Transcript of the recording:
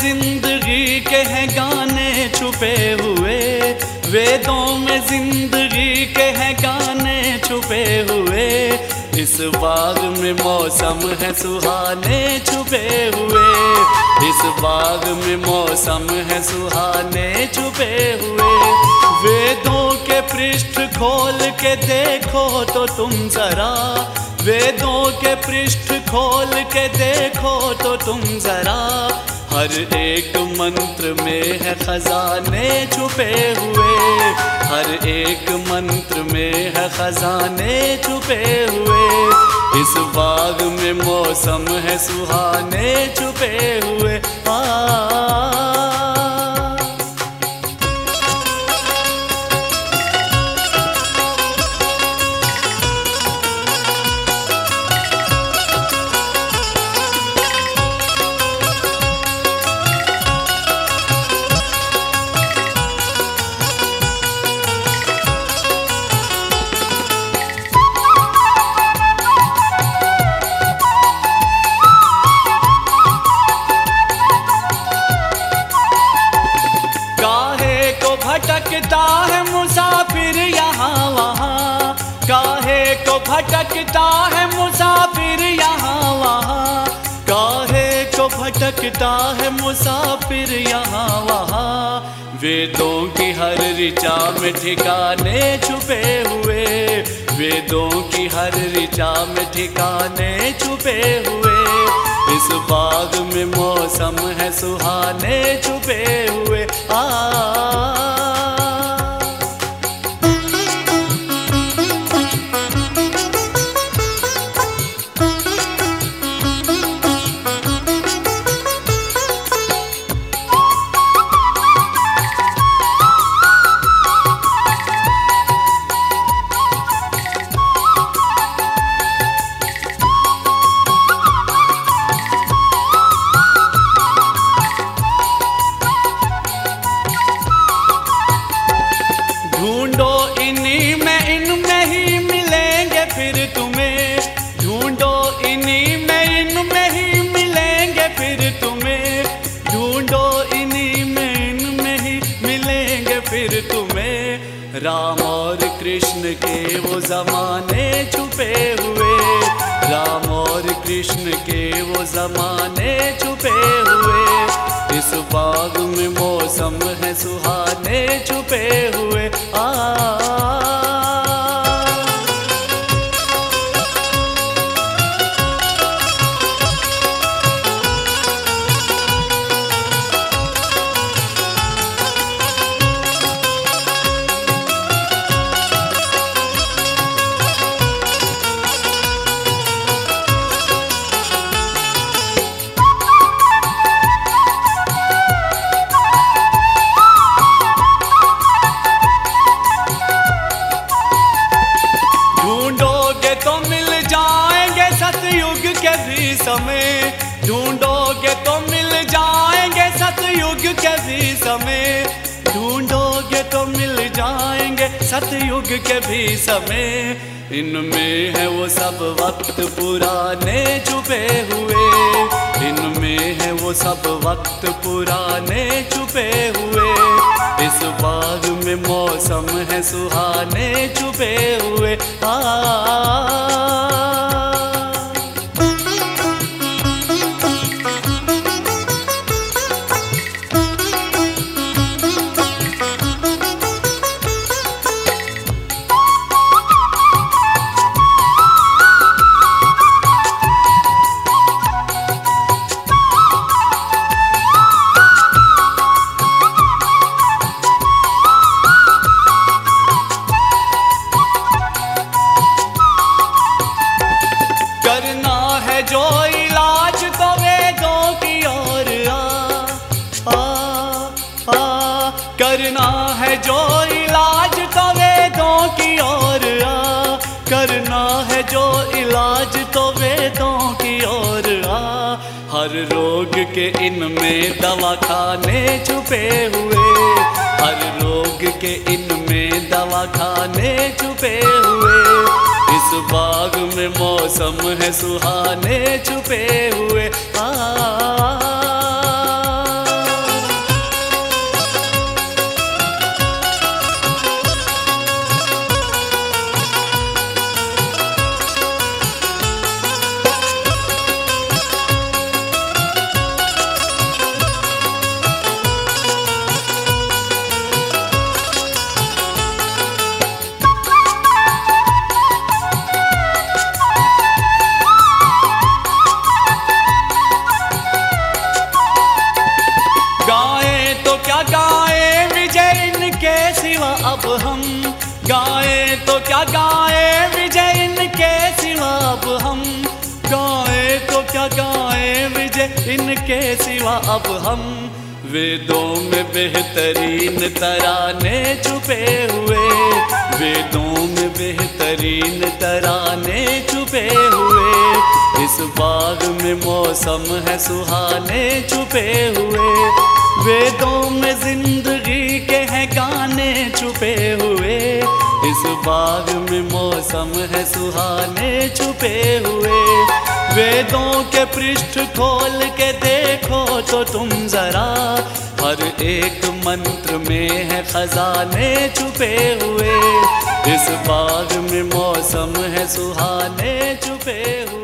ज़िंदगी के हैं गाने छुपे हुए। वेदों में ज़िंदगी के हैं गाने छुपे हुए। इस बाग में मौसम है सुहाने छुपे हुए। इस बाग में मौसम है सुहाने छुपे हुए। वेदों के पृष्ठ खोल के देखो तो तुम जरा। वेदों के पृष्ठ खोल के देखो तो तुम जरा। हर एक मंत्र में है खजाने छुपे हुए। हर एक मंत्र में है खजाने छुपे हुए। इस बाग में मौसम है सुहाने छुपे हुए। आ भटकता है मुसाफिर यहाँ, वहाँ। काहे को भटकता है मुसाफिर यहाँ, वहाँ। काहे को भटकता है मुसाफिर यहाँ, वहाँ। वेदों की हर ऋचा में ठिकाने छुपे हुए। वेदों की हर ऋचा में ठिकाने छुपे हुए। इस बाग में मौसम है सुहाने छुपे हुए। आ राम और कृष्ण के वो जमाने छुपे हुए। राम और कृष्ण के वो जमाने छुपे हुए। इस बाग में मौसम है सुहाने छुपे हुए। आ सतयुग के भी समय ढूंढोगे तो मिल जाएँगे सतयुग के भी समय ढूंढोगे तो मिल जाएँगे सतयुग के भी समय इनमें है वो सब वक्त पुराने छुपे हुए इनमें है वो सब वक्त पुराने छुपे हुए इस बाग में मौसम है सुहाने छुपे हुए। आ करना है जो इलाज तो वेदों की ओर आ। हर रोग के इनमें दवा खाने छुपे हुए। हर रोग के इनमें दवा खाने छुपे हुए। इस बाग में मौसम है सुहाने छुपे हुए। आ। सिवा अब हम गाए तो क्या गाए विजय इनके सिवा अब हम गाए तो क्या गाए विजय इनके सिवा अब हम वेदों में बेहतरीन तराने छुपे हुए, वेदों में बेहतरीन तराने छुपे हुए, इस बाग में मौसम है सुहाने छुपे हुए, वेदों में ज़िंदगी के हैं गाने बाग में मौसम है सुहाने छुपे हुए। वेदों के पृष्ठ खोल के देखो तो तुम जरा। हर एक मंत्र में है खजाने छुपे हुए। इस बाग में मौसम है सुहाने छुपे हुए।